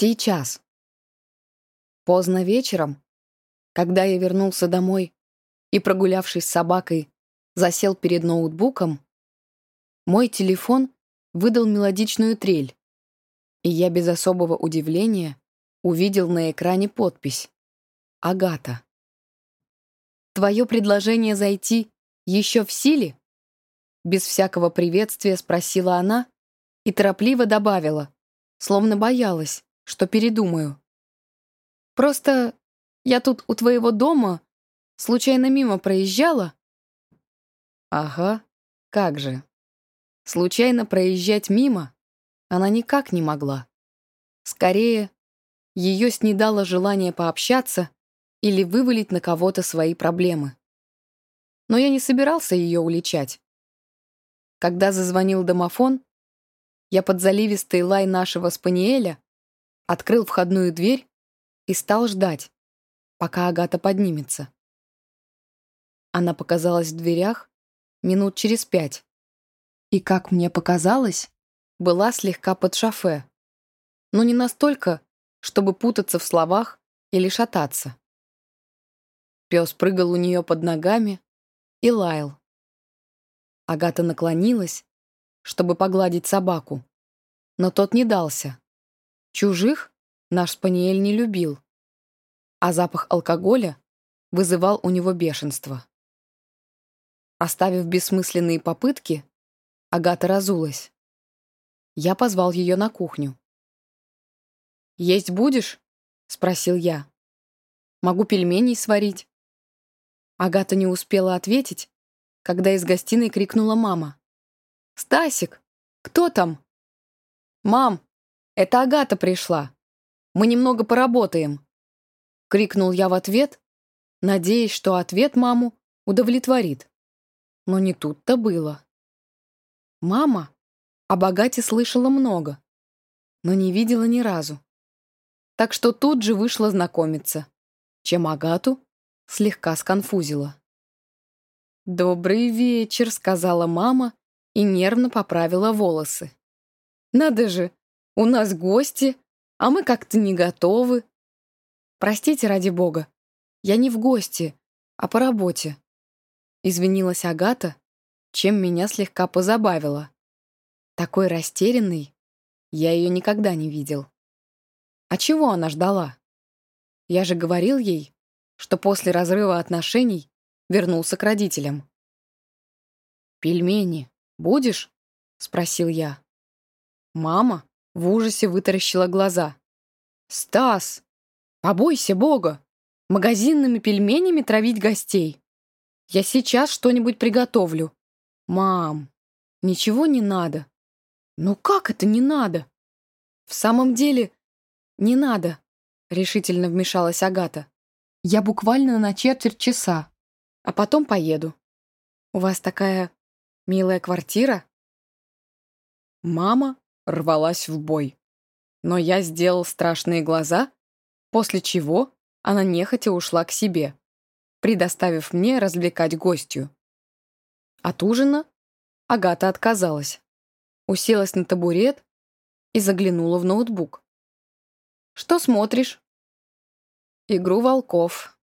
Сейчас. Поздно вечером, когда я вернулся домой и, прогулявшись с собакой, засел перед ноутбуком, мой телефон выдал мелодичную трель, и я без особого удивления увидел на экране подпись «Агата». «Твое предложение зайти еще в силе?» Без всякого приветствия спросила она и торопливо добавила, словно боялась, что передумаю. «Просто я тут у твоего дома случайно мимо проезжала?» «Ага, как же. Случайно проезжать мимо она никак не могла. Скорее, ее снедало желание пообщаться или вывалить на кого-то свои проблемы. Но я не собирался ее уличать. Когда зазвонил домофон, я под заливистый лай нашего спаниеля открыл входную дверь и стал ждать, пока Агата поднимется. Она показалась в дверях минут через пять. И, как мне показалось, была слегка под шофе. Но не настолько, чтобы путаться в словах или шататься. Пес прыгал у нее под ногами и лаял. Агата наклонилась, чтобы погладить собаку, но тот не дался. Чужих наш спаниель не любил, а запах алкоголя вызывал у него бешенство. Оставив бессмысленные попытки, Агата разулась. Я позвал ее на кухню. «Есть будешь?» — спросил я. «Могу пельменей сварить». Агата не успела ответить, когда из гостиной крикнула мама. «Стасик, кто там?» «Мам, это Агата пришла. Мы немного поработаем», — крикнул я в ответ, надеясь, что ответ маму удовлетворит. Но не тут-то было. Мама о богате слышала много, но не видела ни разу так что тут же вышла знакомиться, чем Агату слегка сконфузила. «Добрый вечер», — сказала мама и нервно поправила волосы. «Надо же, у нас гости, а мы как-то не готовы». «Простите, ради бога, я не в гости, а по работе», — извинилась Агата, чем меня слегка позабавила. Такой растерянный я ее никогда не видел. А чего она ждала? Я же говорил ей, что после разрыва отношений вернулся к родителям. «Пельмени будешь?» — спросил я. Мама в ужасе вытаращила глаза. «Стас, побойся Бога! Магазинными пельменями травить гостей! Я сейчас что-нибудь приготовлю. Мам, ничего не надо. Ну как это не надо? В самом деле, «Не надо», — решительно вмешалась Агата. «Я буквально на четверть часа, а потом поеду. У вас такая милая квартира?» Мама рвалась в бой. Но я сделал страшные глаза, после чего она нехотя ушла к себе, предоставив мне развлекать гостью. От ужина Агата отказалась, уселась на табурет и заглянула в ноутбук. Что смотришь?» «Игру волков».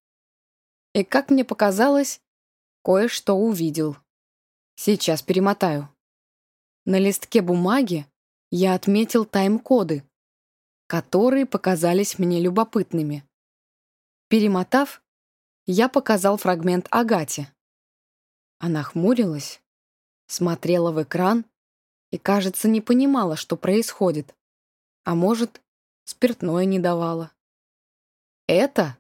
И, как мне показалось, кое-что увидел. Сейчас перемотаю. На листке бумаги я отметил тайм-коды, которые показались мне любопытными. Перемотав, я показал фрагмент Агате. Она хмурилась, смотрела в экран и, кажется, не понимала, что происходит. А может, спиртное не давала. «Это?»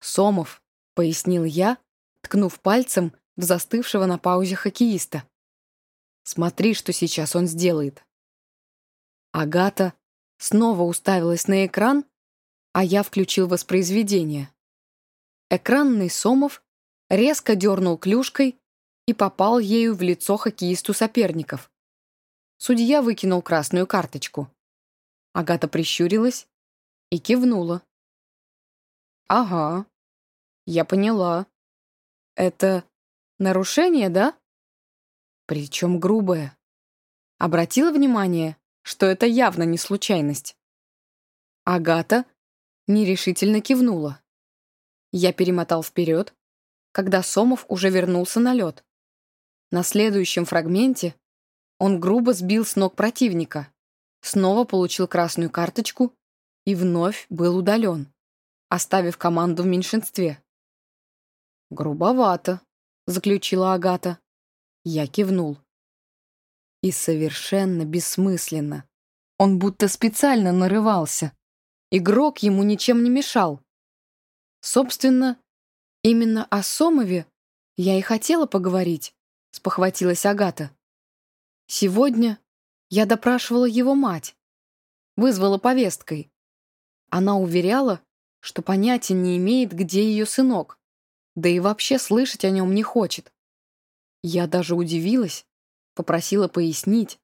«Сомов», — пояснил я, ткнув пальцем в застывшего на паузе хоккеиста. «Смотри, что сейчас он сделает». Агата снова уставилась на экран, а я включил воспроизведение. Экранный Сомов резко дернул клюшкой и попал ею в лицо хоккеисту соперников. Судья выкинул красную карточку. Агата прищурилась и кивнула. «Ага, я поняла. Это нарушение, да?» «Причем грубое. Обратила внимание, что это явно не случайность?» Агата нерешительно кивнула. Я перемотал вперед, когда Сомов уже вернулся на лед. На следующем фрагменте он грубо сбил с ног противника, снова получил красную карточку и вновь был удален, оставив команду в меньшинстве. «Грубовато», — заключила Агата. Я кивнул. И совершенно бессмысленно. Он будто специально нарывался. Игрок ему ничем не мешал. Собственно, именно о Сомове я и хотела поговорить, спохватилась Агата. Сегодня я допрашивала его мать. Вызвала повесткой. Она уверяла, что понятия не имеет, где ее сынок, да и вообще слышать о нем не хочет. Я даже удивилась, попросила пояснить.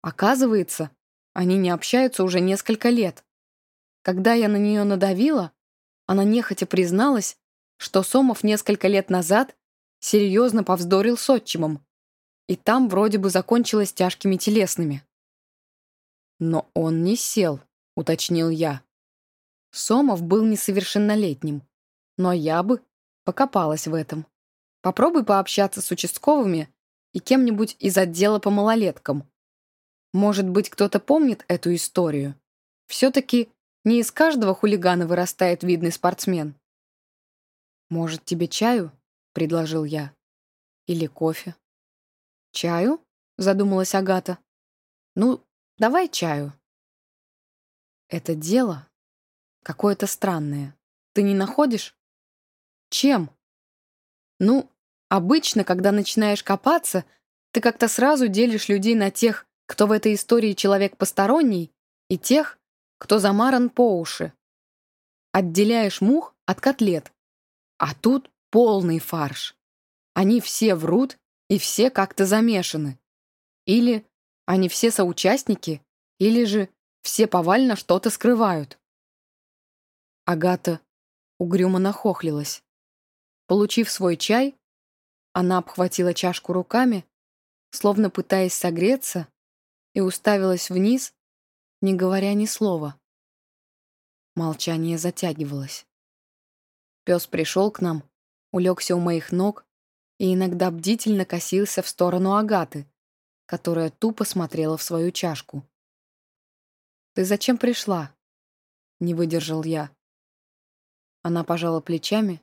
Оказывается, они не общаются уже несколько лет. Когда я на нее надавила, она нехотя призналась, что Сомов несколько лет назад серьезно повздорил с отчимом, и там вроде бы закончилось тяжкими телесными. «Но он не сел», — уточнил я. Сомов был несовершеннолетним, но я бы покопалась в этом. Попробуй пообщаться с участковыми и кем-нибудь из отдела по малолеткам. Может быть, кто-то помнит эту историю? Все-таки не из каждого хулигана вырастает видный спортсмен. «Может, тебе чаю?» — предложил я. «Или кофе?» «Чаю?» — задумалась Агата. «Ну, давай чаю». «Это дело какое-то странное. Ты не находишь?» «Чем?» «Ну, обычно, когда начинаешь копаться, ты как-то сразу делишь людей на тех, кто в этой истории человек посторонний, и тех, кто замаран по уши. Отделяешь мух от котлет. А тут полный фарш. Они все врут и все как-то замешаны. Или они все соучастники, или же все повально что-то скрывают. Агата угрюмо нахохлилась. Получив свой чай, она обхватила чашку руками, словно пытаясь согреться, и уставилась вниз, не говоря ни слова. Молчание затягивалось. Пес пришел к нам, улегся у моих ног и иногда бдительно косился в сторону Агаты, которая тупо смотрела в свою чашку. «Ты зачем пришла?» — не выдержал я. Она пожала плечами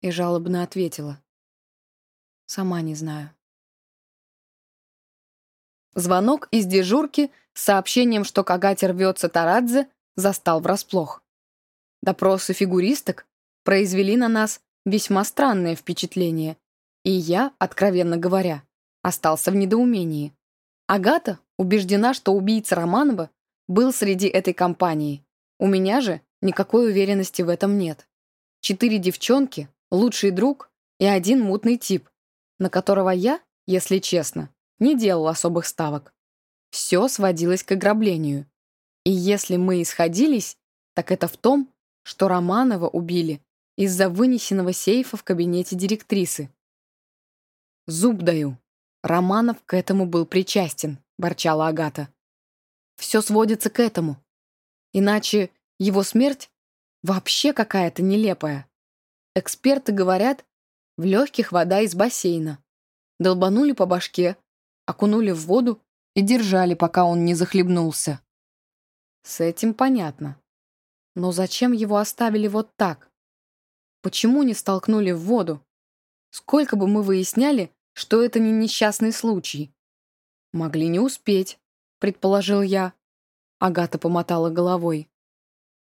и жалобно ответила. «Сама не знаю». Звонок из дежурки с сообщением, что к Агате рвется Тарадзе, застал врасплох. Допросы фигуристок произвели на нас весьма странное впечатление, и я, откровенно говоря, остался в недоумении. Агата убеждена, что убийца Романова был среди этой компании. У меня же никакой уверенности в этом нет. Четыре девчонки, лучший друг и один мутный тип, на которого я, если честно, не делал особых ставок. Все сводилось к ограблению. И если мы исходились, так это в том, что Романова убили из-за вынесенного сейфа в кабинете директрисы. «Зуб даю. Романов к этому был причастен», — ворчала Агата. «Все сводится к этому. Иначе его смерть вообще какая-то нелепая. Эксперты говорят, в легких вода из бассейна. Долбанули по башке, окунули в воду и держали, пока он не захлебнулся. С этим понятно. Но зачем его оставили вот так? Почему не столкнули в воду? Сколько бы мы выясняли, что это не несчастный случай? Могли не успеть, предположил я. Агата помотала головой.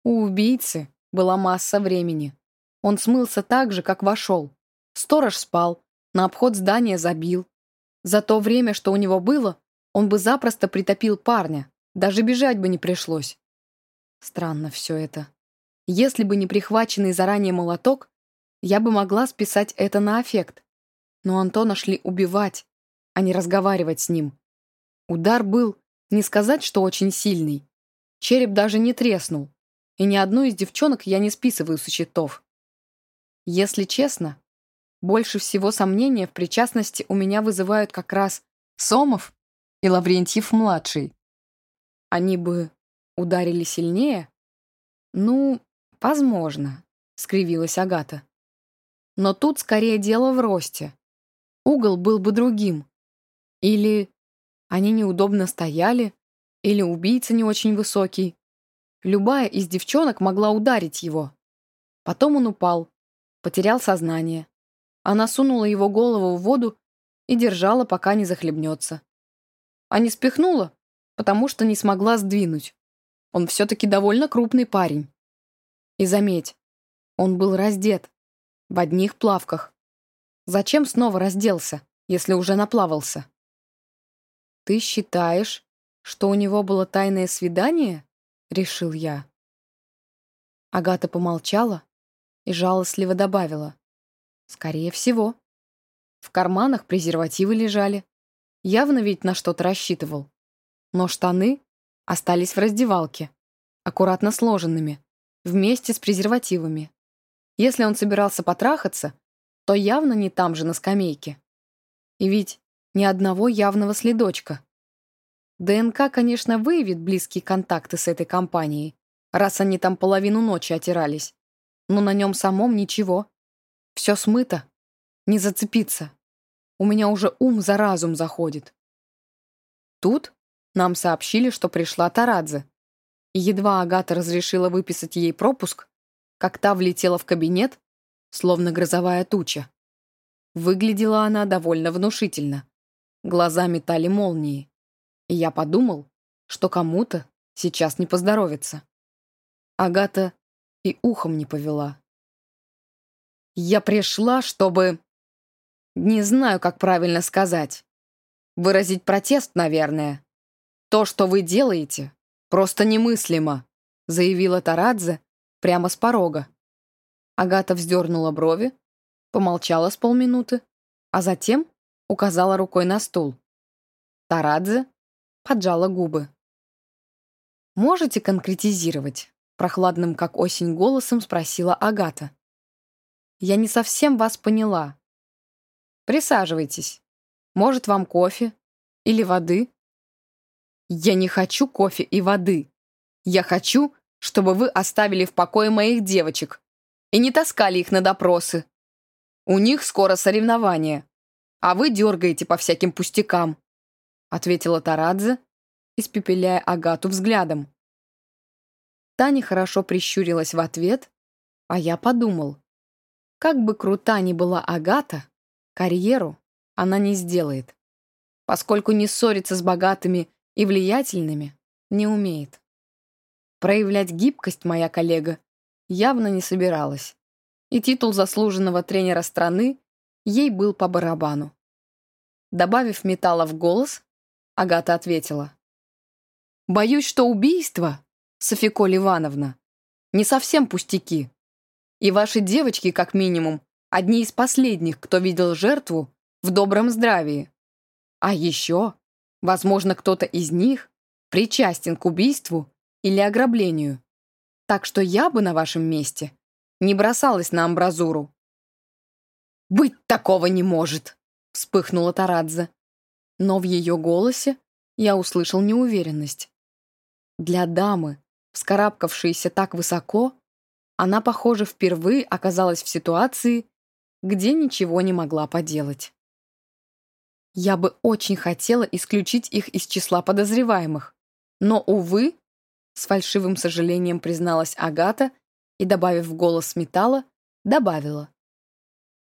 У убийцы была масса времени. Он смылся так же, как вошел. Сторож спал, на обход здания забил. За то время, что у него было, он бы запросто притопил парня, даже бежать бы не пришлось. Странно все это. Если бы не прихваченный заранее молоток, я бы могла списать это на аффект. Но Антона шли убивать, а не разговаривать с ним. Удар был, не сказать, что очень сильный. Череп даже не треснул. И ни одну из девчонок я не списываю со счетов. Если честно, больше всего сомнения в причастности у меня вызывают как раз Сомов и Лаврентьев-младший. Они бы ударили сильнее, «Ну, возможно», — скривилась Агата. «Но тут скорее дело в росте. Угол был бы другим. Или они неудобно стояли, или убийца не очень высокий. Любая из девчонок могла ударить его. Потом он упал, потерял сознание. Она сунула его голову в воду и держала, пока не захлебнется. А не спихнула, потому что не смогла сдвинуть. Он все-таки довольно крупный парень. И заметь, он был раздет, в одних плавках. Зачем снова разделся, если уже наплавался? «Ты считаешь, что у него было тайное свидание?» — решил я. Агата помолчала и жалостливо добавила. «Скорее всего. В карманах презервативы лежали. Явно ведь на что-то рассчитывал. Но штаны остались в раздевалке, аккуратно сложенными, вместе с презервативами. Если он собирался потрахаться, то явно не там же на скамейке. И ведь ни одного явного следочка. ДНК, конечно, выявит близкие контакты с этой компанией, раз они там половину ночи отирались. Но на нем самом ничего. Все смыто. Не зацепиться. У меня уже ум за разум заходит. Тут нам сообщили, что пришла Тарадзе. И едва Агата разрешила выписать ей пропуск, как та влетела в кабинет, словно грозовая туча. Выглядела она довольно внушительно. Глаза метали молнии. И я подумал, что кому-то сейчас не поздоровится. Агата и ухом не повела. «Я пришла, чтобы...» Не знаю, как правильно сказать. Выразить протест, наверное. То, что вы делаете, просто немыслимо, заявила Тарадзе прямо с порога. Агата вздернула брови, помолчала с полминуты, а затем указала рукой на стул. Тарадзе поджала губы. «Можете конкретизировать?» Прохладным, как осень, голосом спросила Агата. «Я не совсем вас поняла. Присаживайтесь. Может, вам кофе? Или воды?» «Я не хочу кофе и воды. Я хочу, чтобы вы оставили в покое моих девочек и не таскали их на допросы. У них скоро соревнования, а вы дергаете по всяким пустякам», ответила Тарадзе, испепеляя Агату взглядом. Таня хорошо прищурилась в ответ, а я подумал, как бы крута ни была Агата, карьеру она не сделает, поскольку не ссорится с богатыми и влиятельными не умеет. Проявлять гибкость моя коллега явно не собиралась, и титул заслуженного тренера страны ей был по барабану. Добавив металла в голос, Агата ответила. «Боюсь, что убийство, Софико Ивановна, не совсем пустяки. И ваши девочки, как минимум, одни из последних, кто видел жертву в добром здравии. А еще, возможно, кто-то из них причастен к убийству или ограблению. Так что я бы на вашем месте не бросалась на амбразуру. «Быть такого не может!» — вспыхнула Тарадзе. Но в ее голосе я услышал неуверенность. Для дамы, вскарабкавшейся так высоко, она, похоже, впервые оказалась в ситуации, где ничего не могла поделать. Я бы очень хотела исключить их из числа подозреваемых, но, увы, с фальшивым сожалением призналась Агата и, добавив голос металла, добавила.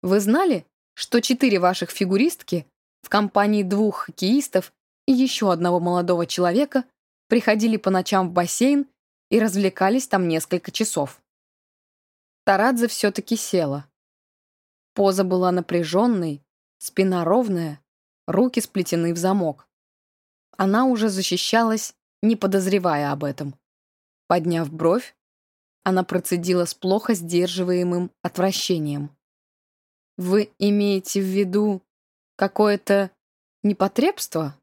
«Вы знали, что четыре ваших фигуристки в компании двух хоккеистов и еще одного молодого человека приходили по ночам в бассейн и развлекались там несколько часов?» Тарадзе все-таки села. Поза была напряженной, спина ровная, руки сплетены в замок. Она уже защищалась не подозревая об этом. Подняв бровь, она процедила с плохо сдерживаемым отвращением. «Вы имеете в виду какое-то непотребство?»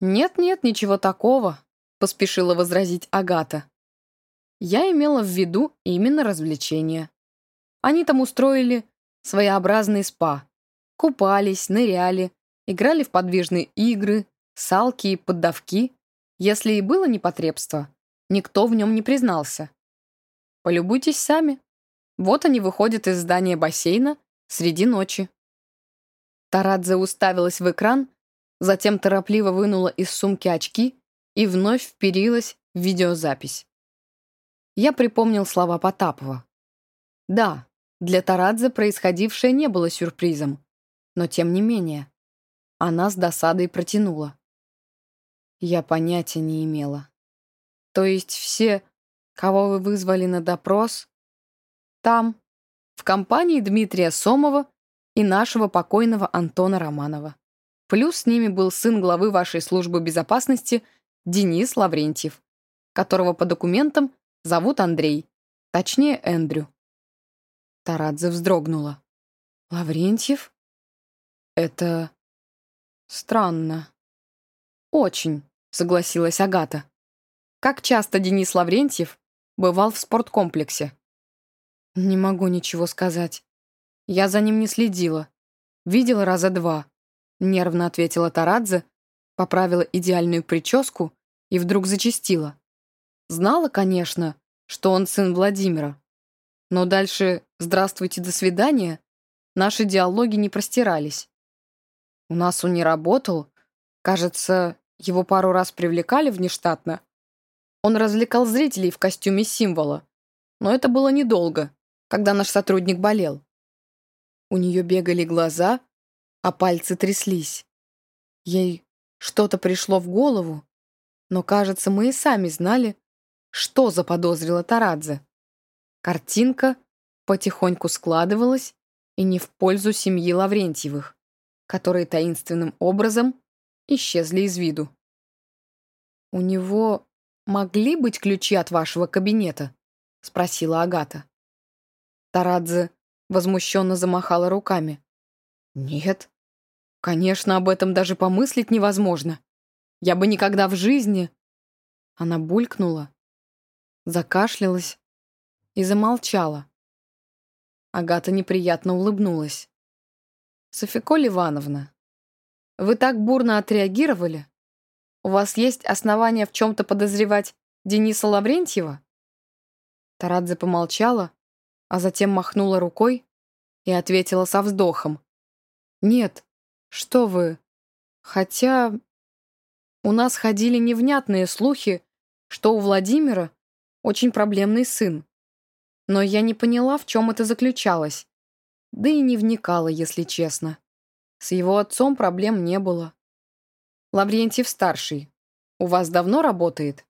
«Нет-нет, ничего такого», — поспешила возразить Агата. «Я имела в виду именно развлечения. Они там устроили своеобразный спа. Купались, ныряли, играли в подвижные игры, салки и поддавки, если и было непотребство, никто в нем не признался. Полюбуйтесь сами. Вот они выходят из здания бассейна среди ночи. Тарадзе уставилась в экран, затем торопливо вынула из сумки очки и вновь вперилась в видеозапись. Я припомнил слова Потапова. Да, для Тарадзе происходившее не было сюрпризом, но тем не менее, она с досадой протянула. Я понятия не имела. То есть все, кого вы вызвали на допрос, там, в компании Дмитрия Сомова и нашего покойного Антона Романова. Плюс с ними был сын главы вашей службы безопасности Денис Лаврентьев, которого по документам зовут Андрей, точнее Эндрю. Тарадзе вздрогнула. «Лаврентьев? Это странно». «Очень», — согласилась Агата. «Как часто Денис Лаврентьев бывал в спорткомплексе?» «Не могу ничего сказать. Я за ним не следила. Видела раза два. Нервно ответила Тарадзе, поправила идеальную прическу и вдруг зачастила. Знала, конечно, что он сын Владимира. Но дальше «здравствуйте, до свидания» наши диалоги не простирались. У нас он не работал. Кажется, его пару раз привлекали внештатно. Он развлекал зрителей в костюме символа. Но это было недолго, когда наш сотрудник болел. У нее бегали глаза, а пальцы тряслись. Ей что-то пришло в голову, но, кажется, мы и сами знали, что заподозрила Тарадзе. Картинка потихоньку складывалась и не в пользу семьи Лаврентьевых, которые таинственным образом исчезли из виду. «У него могли быть ключи от вашего кабинета?» — спросила Агата. Тарадзе возмущенно замахала руками. «Нет, Конечно, об этом даже помыслить невозможно. Я бы никогда в жизни... Она булькнула, закашлялась и замолчала. Агата неприятно улыбнулась. «Софиколь Ивановна, вы так бурно отреагировали? У вас есть основания в чем-то подозревать Дениса Лаврентьева?» Тарадзе помолчала, а затем махнула рукой и ответила со вздохом. «Нет, «Что вы? Хотя у нас ходили невнятные слухи, что у Владимира очень проблемный сын. Но я не поняла, в чем это заключалось. Да и не вникала, если честно. С его отцом проблем не было. Лаврентьев-старший, у вас давно работает?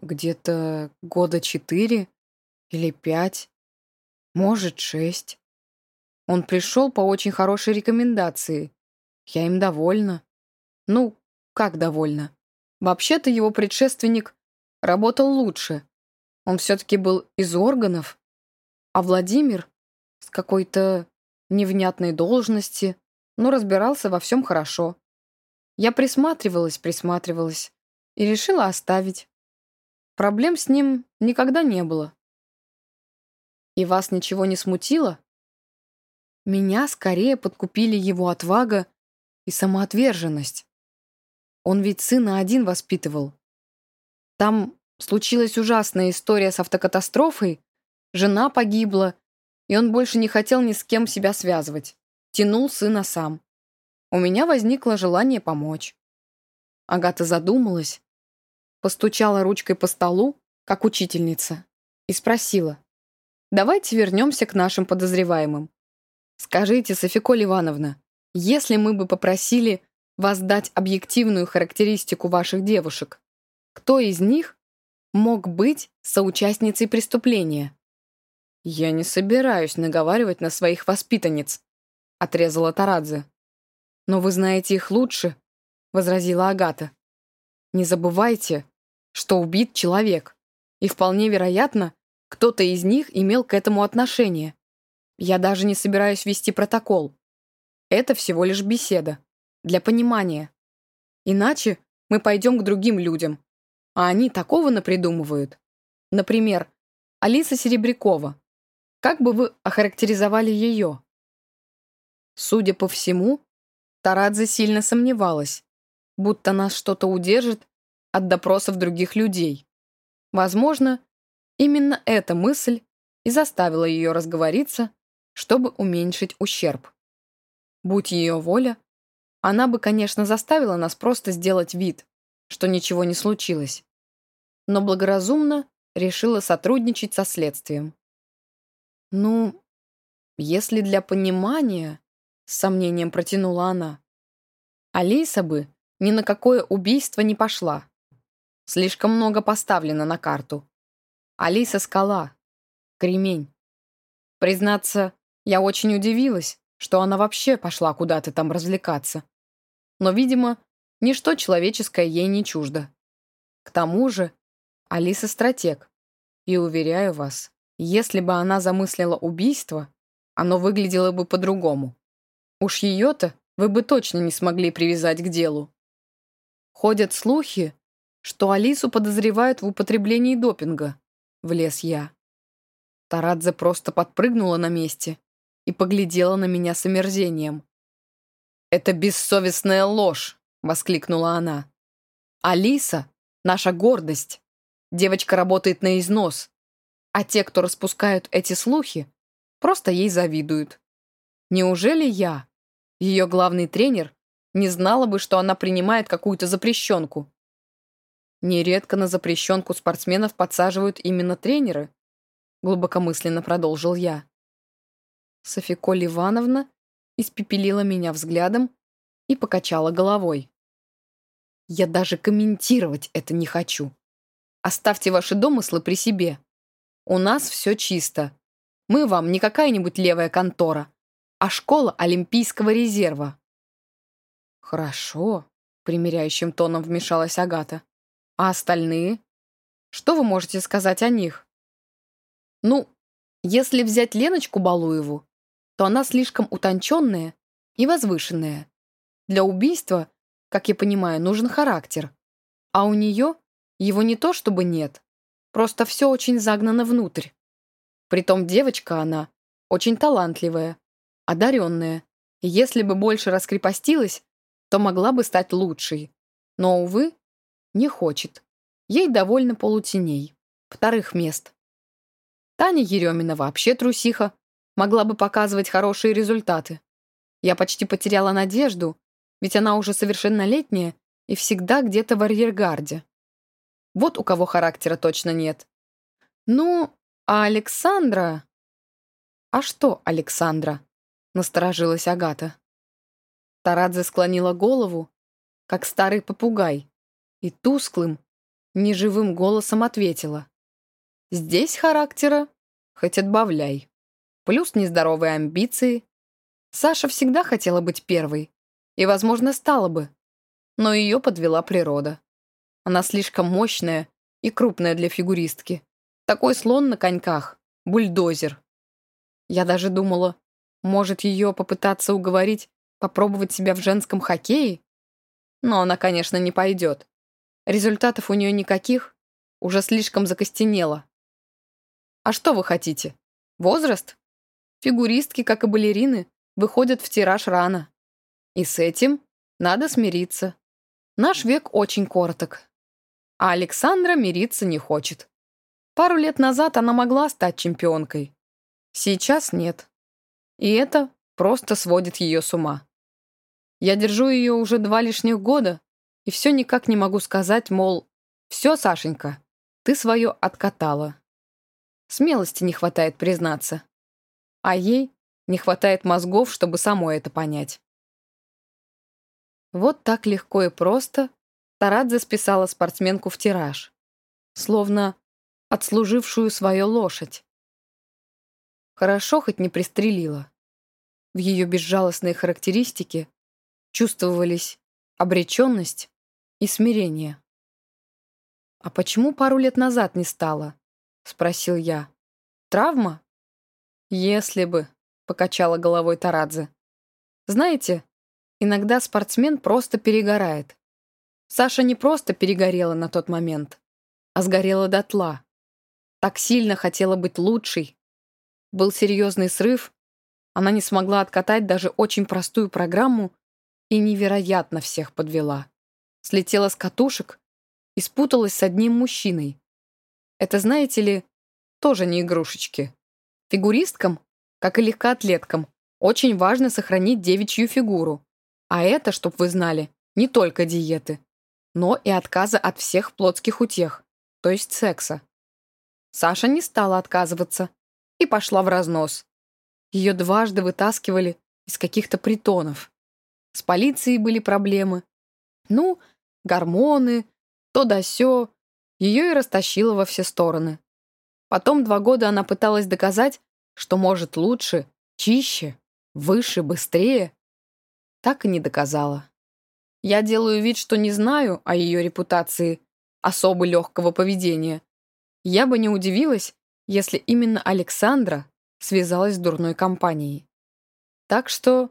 Где-то года четыре или пять, может, шесть. Он пришел по очень хорошей рекомендации. Я им довольна. Ну, как довольна? Вообще-то его предшественник работал лучше. Он все-таки был из органов. А Владимир с какой-то невнятной должности, но разбирался во всем хорошо. Я присматривалась, присматривалась и решила оставить. Проблем с ним никогда не было. И вас ничего не смутило? Меня скорее подкупили его отвага и самоотверженность. Он ведь сына один воспитывал. Там случилась ужасная история с автокатастрофой, жена погибла, и он больше не хотел ни с кем себя связывать. Тянул сына сам. У меня возникло желание помочь. Агата задумалась, постучала ручкой по столу, как учительница, и спросила, «Давайте вернемся к нашим подозреваемым. Скажите, Софиколь Ивановна, если мы бы попросили вас дать объективную характеристику ваших девушек, кто из них мог быть соучастницей преступления? «Я не собираюсь наговаривать на своих воспитанниц», — отрезала Тарадзе. «Но вы знаете их лучше», — возразила Агата. «Не забывайте, что убит человек, и вполне вероятно, кто-то из них имел к этому отношение. Я даже не собираюсь вести протокол. Это всего лишь беседа. Для понимания. Иначе мы пойдем к другим людям. А они такого напридумывают. Например, Алиса Серебрякова. Как бы вы охарактеризовали ее? Судя по всему, Тарадзе сильно сомневалась, будто нас что-то удержит от допросов других людей. Возможно, Именно эта мысль и заставила ее разговориться, чтобы уменьшить ущерб. Будь ее воля, она бы, конечно, заставила нас просто сделать вид, что ничего не случилось, но благоразумно решила сотрудничать со следствием. «Ну, если для понимания...» — с сомнением протянула она. «Алиса бы ни на какое убийство не пошла. Слишком много поставлено на карту. Алиса — скала. Кремень. Признаться, я очень удивилась, что она вообще пошла куда-то там развлекаться. Но, видимо, ничто человеческое ей не чуждо. К тому же, Алиса — стратег. И, уверяю вас, если бы она замыслила убийство, оно выглядело бы по-другому. Уж ее-то вы бы точно не смогли привязать к делу. Ходят слухи, что Алису подозревают в употреблении допинга. Влез я. Тарадзе просто подпрыгнула на месте и поглядела на меня с омерзением. «Это бессовестная ложь!» — воскликнула она. «Алиса — наша гордость. Девочка работает на износ, а те, кто распускают эти слухи, просто ей завидуют. Неужели я, ее главный тренер, не знала бы, что она принимает какую-то запрещенку? Нередко на запрещенку спортсменов подсаживают именно тренеры, глубокомысленно продолжил я. Софиколь Ивановна испепелила меня взглядом и покачала головой. Я даже комментировать это не хочу. Оставьте ваши домыслы при себе. У нас все чисто. Мы вам не какая-нибудь левая контора, а школа Олимпийского резерва». «Хорошо», — примиряющим тоном вмешалась Агата. «А остальные? Что вы можете сказать о них?» «Ну, если взять Леночку Балуеву, то она слишком утонченная и возвышенная. Для убийства, как я понимаю, нужен характер. А у нее его не то чтобы нет, просто все очень загнано внутрь. Притом девочка она очень талантливая, одаренная, и если бы больше раскрепостилась, то могла бы стать лучшей. Но, увы, не хочет. Ей довольно полутеней, вторых мест. Таня Еремина вообще трусиха, могла бы показывать хорошие результаты. Я почти потеряла надежду, ведь она уже совершеннолетняя и всегда где-то в арьергарде. Вот у кого характера точно нет. Ну, а Александра... А что Александра? Насторожилась Агата. Тарадзе склонила голову, как старый попугай, и тусклым, неживым голосом ответила. «Здесь характера хоть отбавляй. Плюс нездоровые амбиции. Саша всегда хотела быть первой, и, возможно, стала бы, но ее подвела природа. Она слишком мощная и крупная для фигуристки. Такой слон на коньках, бульдозер. Я даже думала, может ее попытаться уговорить попробовать себя в женском хоккее? Но она, конечно, не пойдет. Результатов у нее никаких, уже слишком закостенела. А что вы хотите? Возраст? Фигуристки, как и балерины, выходят в тираж рано. И с этим надо смириться. Наш век очень короток а Александра мириться не хочет. Пару лет назад она могла стать чемпионкой. Сейчас нет. И это просто сводит ее с ума. Я держу ее уже два лишних года, и все никак не могу сказать, мол, «Все, Сашенька, ты свое откатала». Смелости не хватает признаться. А ей не хватает мозгов, чтобы самой это понять. Вот так легко и просто Тарадзе списала спортсменку в тираж, словно отслужившую свою лошадь. Хорошо хоть не пристрелила. В ее безжалостной характеристике чувствовались обреченность и смирение. «А почему пару лет назад не стало?» — спросил я. «Травма?» «Если бы», — покачала головой Тарадзе. «Знаете, иногда спортсмен просто перегорает. Саша не просто перегорела на тот момент, а сгорела дотла. Так сильно хотела быть лучшей. Был серьезный срыв, она не смогла откатать даже очень простую программу и невероятно всех подвела. Слетела с катушек и спуталась с одним мужчиной. Это, знаете ли, тоже не игрушечки. Фигуристкам, как и легкоатлеткам, очень важно сохранить девичью фигуру. А это, чтоб вы знали, не только диеты, но и отказа от всех плотских утех, то есть секса. Саша не стала отказываться и пошла в разнос. Ее дважды вытаскивали из каких-то притонов. С полицией были проблемы. Ну, гормоны, то да сё. Ее и растащило во все стороны. Потом два года она пыталась доказать, что может лучше, чище, выше, быстрее. Так и не доказала. Я делаю вид, что не знаю о ее репутации особо легкого поведения. Я бы не удивилась, если именно Александра связалась с дурной компанией. Так что,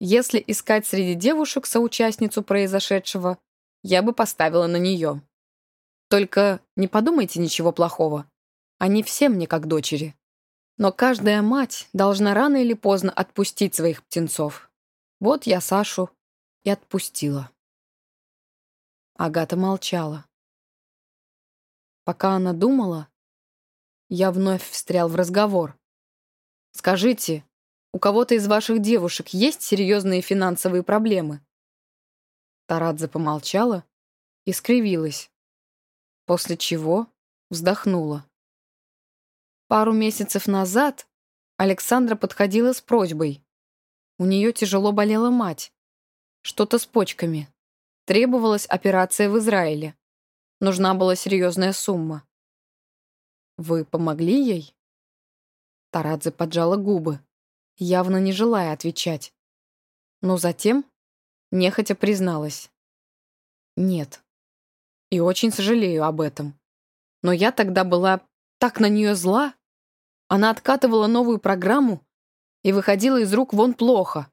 если искать среди девушек соучастницу произошедшего, я бы поставила на нее. Только не подумайте ничего плохого. Они все мне как дочери. Но каждая мать должна рано или поздно отпустить своих птенцов. Вот я Сашу и отпустила. Агата молчала. Пока она думала, я вновь встрял в разговор. «Скажите, у кого-то из ваших девушек есть серьезные финансовые проблемы?» Тарадзе помолчала и скривилась, после чего вздохнула. Пару месяцев назад Александра подходила с просьбой. У нее тяжело болела мать. Что-то с почками. Требовалась операция в Израиле. Нужна была серьезная сумма. «Вы помогли ей?» Тарадзе поджала губы, явно не желая отвечать. Но затем нехотя призналась. «Нет. И очень сожалею об этом. Но я тогда была так на нее зла, она откатывала новую программу и выходила из рук вон плохо.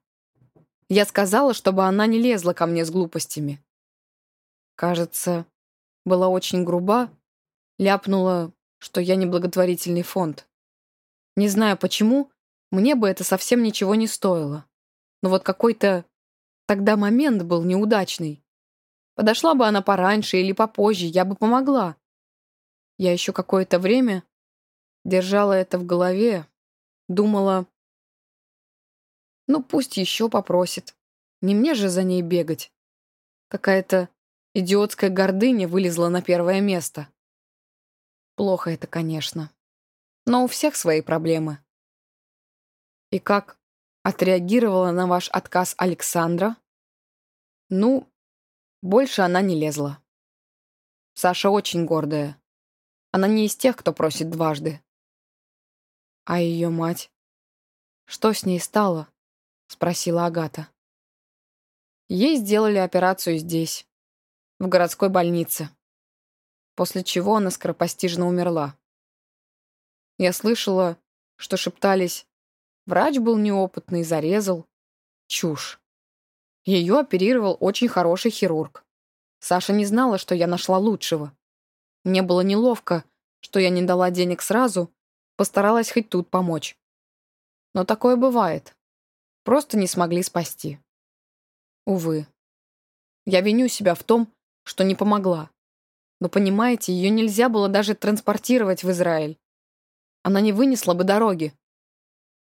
Я сказала, чтобы она не лезла ко мне с глупостями. Кажется, была очень груба, ляпнула, что я не благотворительный фонд. Не знаю почему, мне бы это совсем ничего не стоило. Но вот какой-то тогда момент был неудачный. Подошла бы она пораньше или попозже, я бы помогла. Я еще какое-то время Держала это в голове, думала, ну пусть еще попросит. Не мне же за ней бегать. Какая-то идиотская гордыня вылезла на первое место. Плохо это, конечно. Но у всех свои проблемы. И как отреагировала на ваш отказ Александра? Ну, больше она не лезла. Саша очень гордая. Она не из тех, кто просит дважды. «А ее мать? Что с ней стало?» — спросила Агата. Ей сделали операцию здесь, в городской больнице, после чего она скоропостижно умерла. Я слышала, что шептались, врач был неопытный, зарезал. Чушь. Ее оперировал очень хороший хирург. Саша не знала, что я нашла лучшего. Мне было неловко, что я не дала денег сразу, Постаралась хоть тут помочь. Но такое бывает. Просто не смогли спасти. Увы. Я виню себя в том, что не помогла. Но понимаете, ее нельзя было даже транспортировать в Израиль. Она не вынесла бы дороги.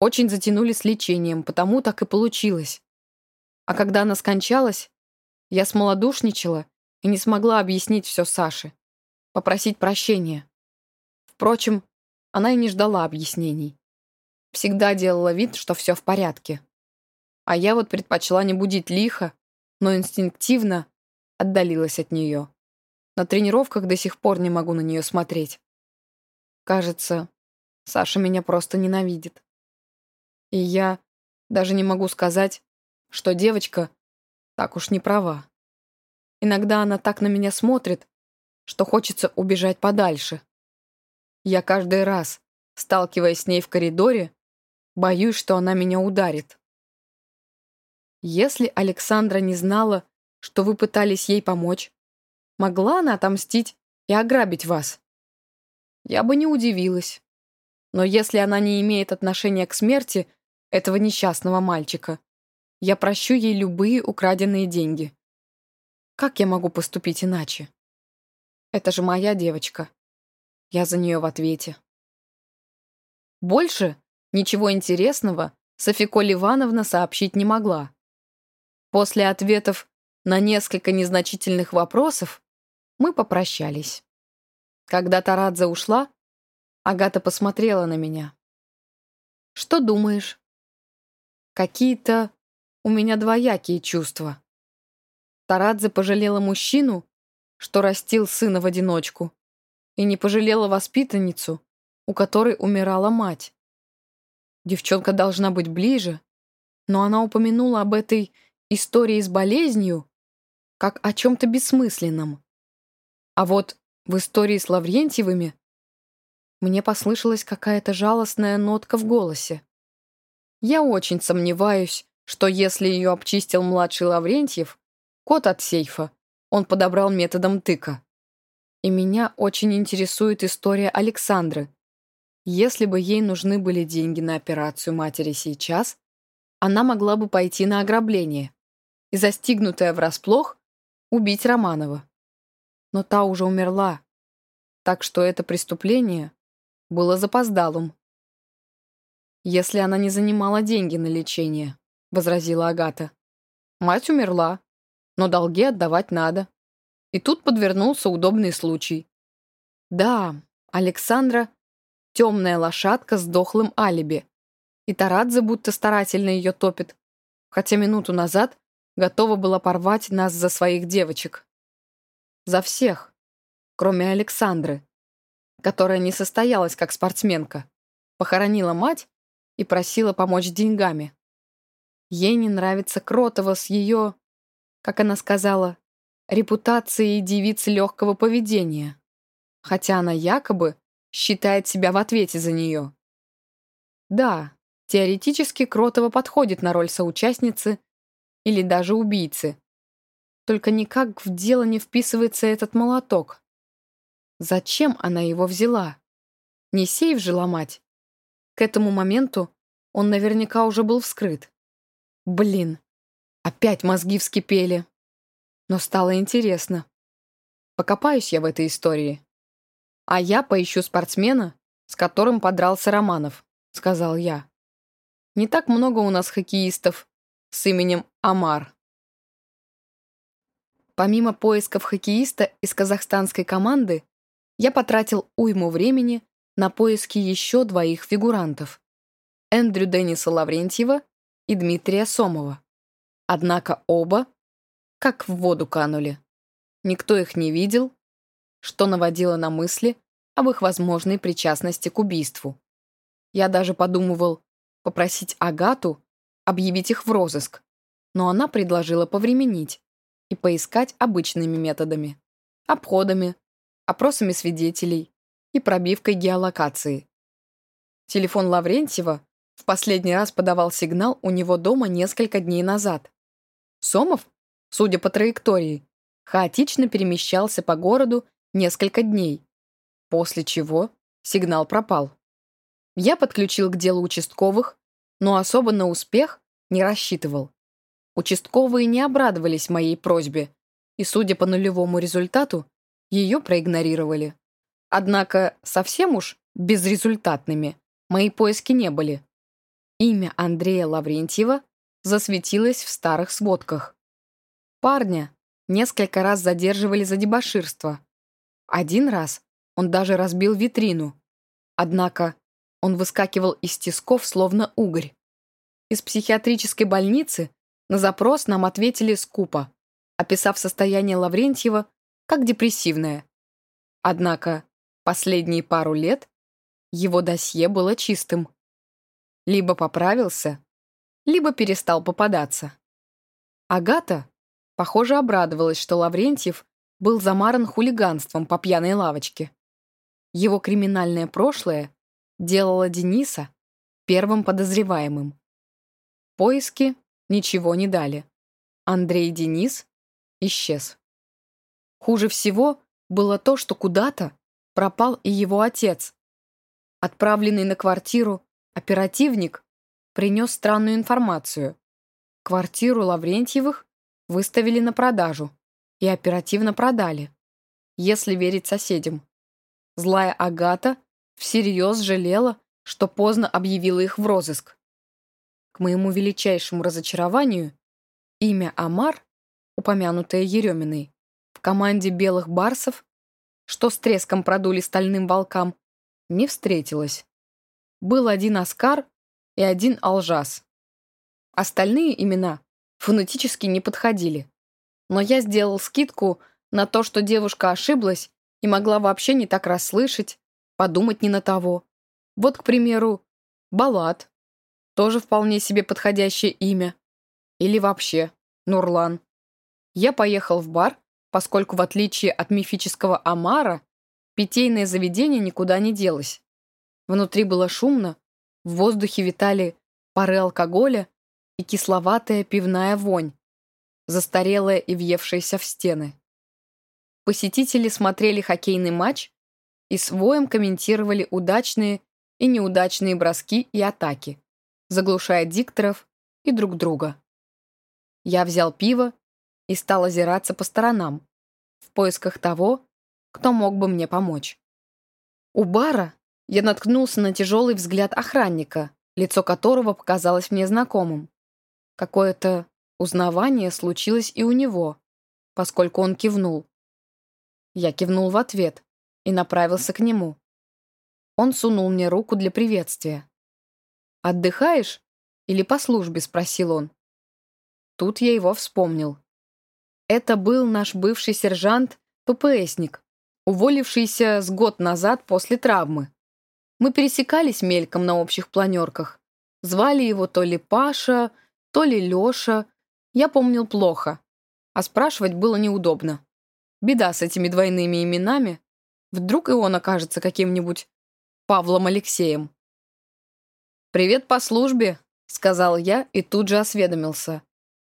Очень затянули с лечением, потому так и получилось. А когда она скончалась, я смолодушничала и не смогла объяснить все Саше, попросить прощения. Впрочем, она и не ждала объяснений. Всегда делала вид, что все в порядке. А я вот предпочла не будить лихо, но инстинктивно отдалилась от нее. На тренировках до сих пор не могу на нее смотреть. Кажется, Саша меня просто ненавидит. И я даже не могу сказать, что девочка так уж не права. Иногда она так на меня смотрит, что хочется убежать подальше. Я каждый раз, сталкиваясь с ней в коридоре, боюсь, что она меня ударит. Если Александра не знала, что вы пытались ей помочь, могла она отомстить и ограбить вас? Я бы не удивилась. Но если она не имеет отношения к смерти этого несчастного мальчика, я прощу ей любые украденные деньги. Как я могу поступить иначе? Это же моя девочка. Я за нее в ответе. Больше ничего интересного Софико Ливановна сообщить не могла. После ответов на несколько незначительных вопросов мы попрощались. Когда Тарадзе ушла, Агата посмотрела на меня. «Что думаешь?» «Какие-то у меня двоякие чувства». Тарадзе пожалела мужчину, что растил сына в одиночку, и не пожалела воспитанницу, у которой умирала мать. Девчонка должна быть ближе, но она упомянула об этой истории с болезнью как о чем-то бессмысленном. А вот в истории с Лаврентьевыми мне послышалась какая-то жалостная нотка в голосе. Я очень сомневаюсь, что если ее обчистил младший Лаврентьев, код от сейфа он подобрал методом тыка. И меня очень интересует история Александры. Если бы ей нужны были деньги на операцию матери сейчас, она могла бы пойти на ограбление и, застигнутая врасплох, убить Романова. Но та уже умерла, так что это преступление было запоздалым. «Если она не занимала деньги на лечение», — возразила Агата. «Мать умерла, но долги отдавать надо. И тут подвернулся удобный случай. Да, Александра — темная лошадка с дохлым алиби. И Тарадзе будто старательно ее топит, хотя минуту назад готова была порвать нас за своих девочек. За всех, кроме Александры, которая не состоялась как спортсменка, похоронила мать и просила помочь деньгами. Ей не нравится Кротова с ее, как она сказала, репутацией девицы легкого поведения, хотя она якобы считает себя в ответе за нее. Да, теоретически Кротова подходит на роль соучастницы или даже убийцы. Только никак в дело не вписывается этот молоток. Зачем она его взяла? Не сейф же ломать. К этому моменту он наверняка уже был вскрыт. Блин, опять мозги вскипели. Но стало интересно. Покопаюсь я в этой истории. А я поищу спортсмена, с которым подрался Романов, сказал я. Не так много у нас хоккеистов с именем Амар. Помимо поисков хоккеиста из казахстанской команды, я потратил уйму времени на поиски еще двоих фигурантов — Эндрю Денниса Лаврентьева и Дмитрия Сомова. Однако оба как в воду канули. Никто их не видел, что наводило на мысли об их возможной причастности к убийству. Я даже подумывал попросить Агату объявить их в розыск, но она предложила повременить и поискать обычными методами — обходами, опросами свидетелей и пробивкой геолокации. Телефон Лаврентьева в последний раз подавал сигнал у него дома несколько дней назад. Сомов, судя по траектории, хаотично перемещался по городу несколько дней, после чего сигнал пропал. Я подключил к делу участковых, но особо на успех не рассчитывал. Участковые не обрадовались моей просьбе, и, судя по нулевому результату, ее проигнорировали. Однако совсем уж безрезультатными мои поиски не были. Имя Андрея Лаврентьева засветилось в старых сводках. Парня несколько раз задерживали за дебоширство. Один раз он даже разбил витрину. Однако он выскакивал из тисков, словно угорь. Из психиатрической больницы на запрос нам ответили скупо, описав состояние Лаврентьева как депрессивное. Однако последние пару лет его досье было чистым. Либо поправился, либо перестал попадаться. Агата, похоже, обрадовалась, что Лаврентьев был замаран хулиганством по пьяной лавочке. Его криминальное прошлое делало Дениса первым подозреваемым. Поиски ничего не дали. Андрей Денис исчез. Хуже всего было то, что куда-то пропал и его отец. Отправленный на квартиру оперативник принес странную информацию. Квартиру Лаврентьевых выставили на продажу и оперативно продали, если верить соседям. Злая Агата всерьез жалела, что поздно объявила их в розыск. К моему величайшему разочарованию, имя Амар, упомянутое Ереминой, в команде белых барсов, что с треском продули стальным волкам, не встретилось. Был один Оскар и один Алжас. Остальные имена фонетически не подходили. Но я сделал скидку на то, что девушка ошиблась и могла вообще не так расслышать, подумать не на того. Вот, к примеру, Балат. Тоже вполне себе подходящее имя. Или вообще Нурлан. Я поехал в бар, поскольку в отличие от мифического Амара, питейное заведение никуда не делось. Внутри было шумно, в воздухе витали пары алкоголя и кисловатая пивная вонь, застарелая и въевшаяся в стены. Посетители смотрели хоккейный матч и с воем комментировали удачные и неудачные броски и атаки, заглушая дикторов и друг друга. Я взял пиво и стал озираться по сторонам, в поисках того, кто мог бы мне помочь. У бара я наткнулся на тяжелый взгляд охранника, лицо которого показалось мне знакомым. Какое-то узнавание случилось и у него, поскольку он кивнул. Я кивнул в ответ и направился к нему. Он сунул мне руку для приветствия. «Отдыхаешь? Или по службе?» — спросил он. Тут я его вспомнил. Это был наш бывший сержант, ППСник, уволившийся с год назад после травмы. Мы пересекались мельком на общих планерках. Звали его то ли Паша, то ли Леша. Я помнил плохо, а спрашивать было неудобно. Беда с этими двойными именами. Вдруг и он окажется каким-нибудь Павлом Алексеем. «Привет по службе», — сказал я и тут же осведомился.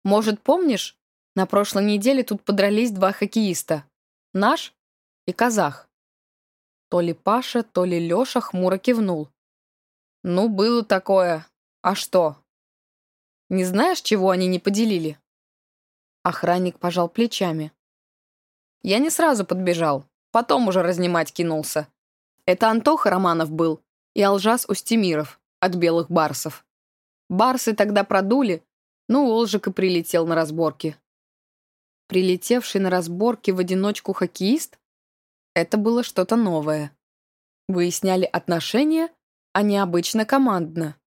«Может, помнишь, на прошлой неделе тут подрались два хоккеиста. Наш и казах». То ли Паша, то ли Леша хмуро кивнул. «Ну, было такое. А что?» «Не знаешь, чего они не поделили?» Охранник пожал плечами. Я не сразу подбежал, потом уже разнимать кинулся. Это Антоха Романов был и Алжас Устемиров от белых барсов. Барсы тогда продули, ну, Олжик и прилетел на разборки. Прилетевший на разборки в одиночку хоккеист? Это было что-то новое. Выясняли отношения, а не обычно командно.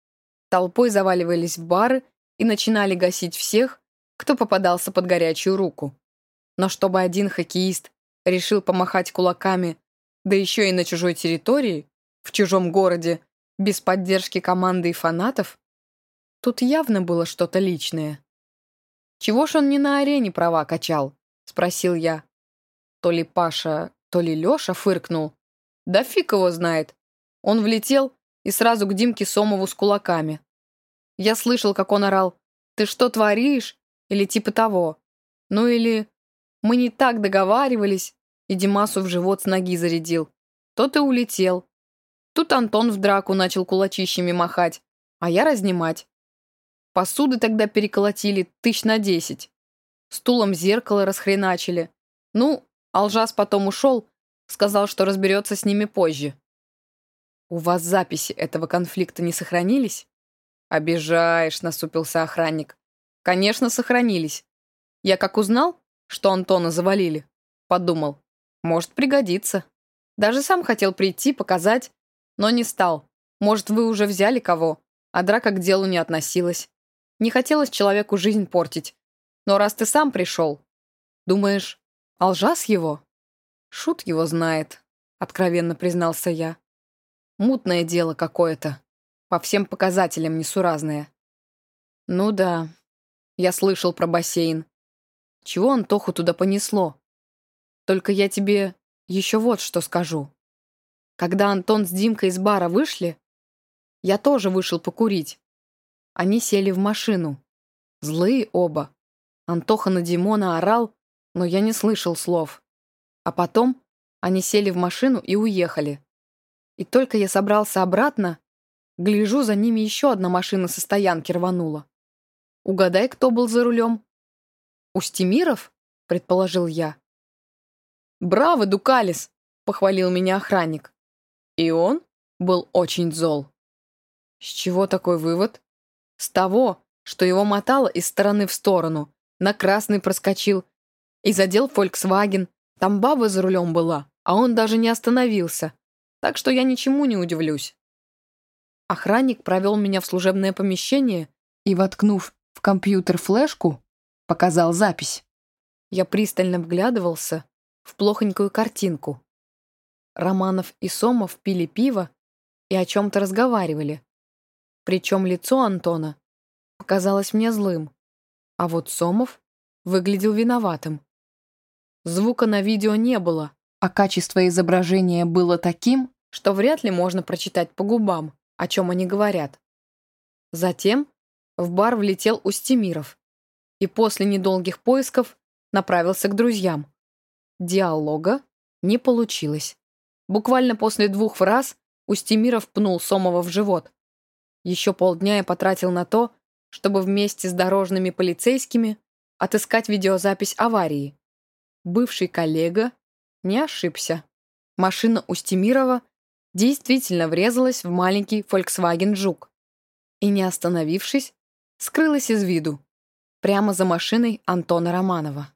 Толпой заваливались в бары и начинали гасить всех, кто попадался под горячую руку. Но чтобы один хоккеист решил помахать кулаками, да еще и на чужой территории, в чужом городе, без поддержки команды и фанатов, тут явно было что-то личное. «Чего ж он не на арене права качал?» — спросил я. То ли Паша, то ли Леша фыркнул. Да фиг его знает. Он влетел и сразу к Димке Сомову с кулаками. Я слышал, как он орал «Ты что творишь?» или типа того. Ну или мы не так договаривались, и Димасу в живот с ноги зарядил. Тот и улетел. Тут Антон в драку начал кулачищами махать, а я разнимать. Посуды тогда переколотили тысяч на десять. Стулом зеркало расхреначили. Ну, Алжас потом ушел, сказал, что разберется с ними позже. «У вас записи этого конфликта не сохранились?» «Обижаешь», — насупился охранник. «Конечно, сохранились. Я как узнал, что Антона завалили. Подумал, может пригодится. Даже сам хотел прийти, показать, но не стал. Может, вы уже взяли кого, а драка к делу не относилась. Не хотелось человеку жизнь портить. Но раз ты сам пришел, думаешь, Алжас его? Шут его знает, откровенно признался я. Мутное дело какое-то. По всем показателям несуразное. Ну да, я слышал про бассейн. Чего Антоху туда понесло? Только я тебе еще вот что скажу. Когда Антон с Димкой из бара вышли, я тоже вышел покурить. Они сели в машину. Злые оба. Антоха на Димона орал, но я не слышал слов. А потом они сели в машину и уехали. И только я собрался обратно, гляжу, за ними еще одна машина со стоянки рванула. Угадай, кто был за рулем? «Устемиров?» — предположил я. «Браво, Дукалис!» — похвалил меня охранник. И он был очень зол. С чего такой вывод? С того, что его мотало из стороны в сторону, на красный проскочил и задел Volkswagen. Там баба за рулем была, а он даже не остановился. Так что я ничему не удивлюсь. Охранник провел меня в служебное помещение и, воткнув в компьютер флешку, показал запись. Я пристально вглядывался в плохонькую картинку. Романов и Сомов пили пиво и о чем-то разговаривали. Причем лицо Антона показалось мне злым, а вот Сомов выглядел виноватым. Звука на видео не было, а качество изображения было таким, что вряд ли можно прочитать по губам, о чем они говорят. Затем в бар влетел Устемиров и после недолгих поисков направился к друзьям. Диалога не получилось. Буквально после двух фраз Устемиров пнул Сомова в живот. Еще полдня я потратил на то, чтобы вместе с дорожными полицейскими отыскать видеозапись аварии. Бывший коллега не ошибся. Машина Устемирова действительно врезалась в маленький Volkswagen Жук и, не остановившись, скрылась из виду прямо за машиной Антона Романова.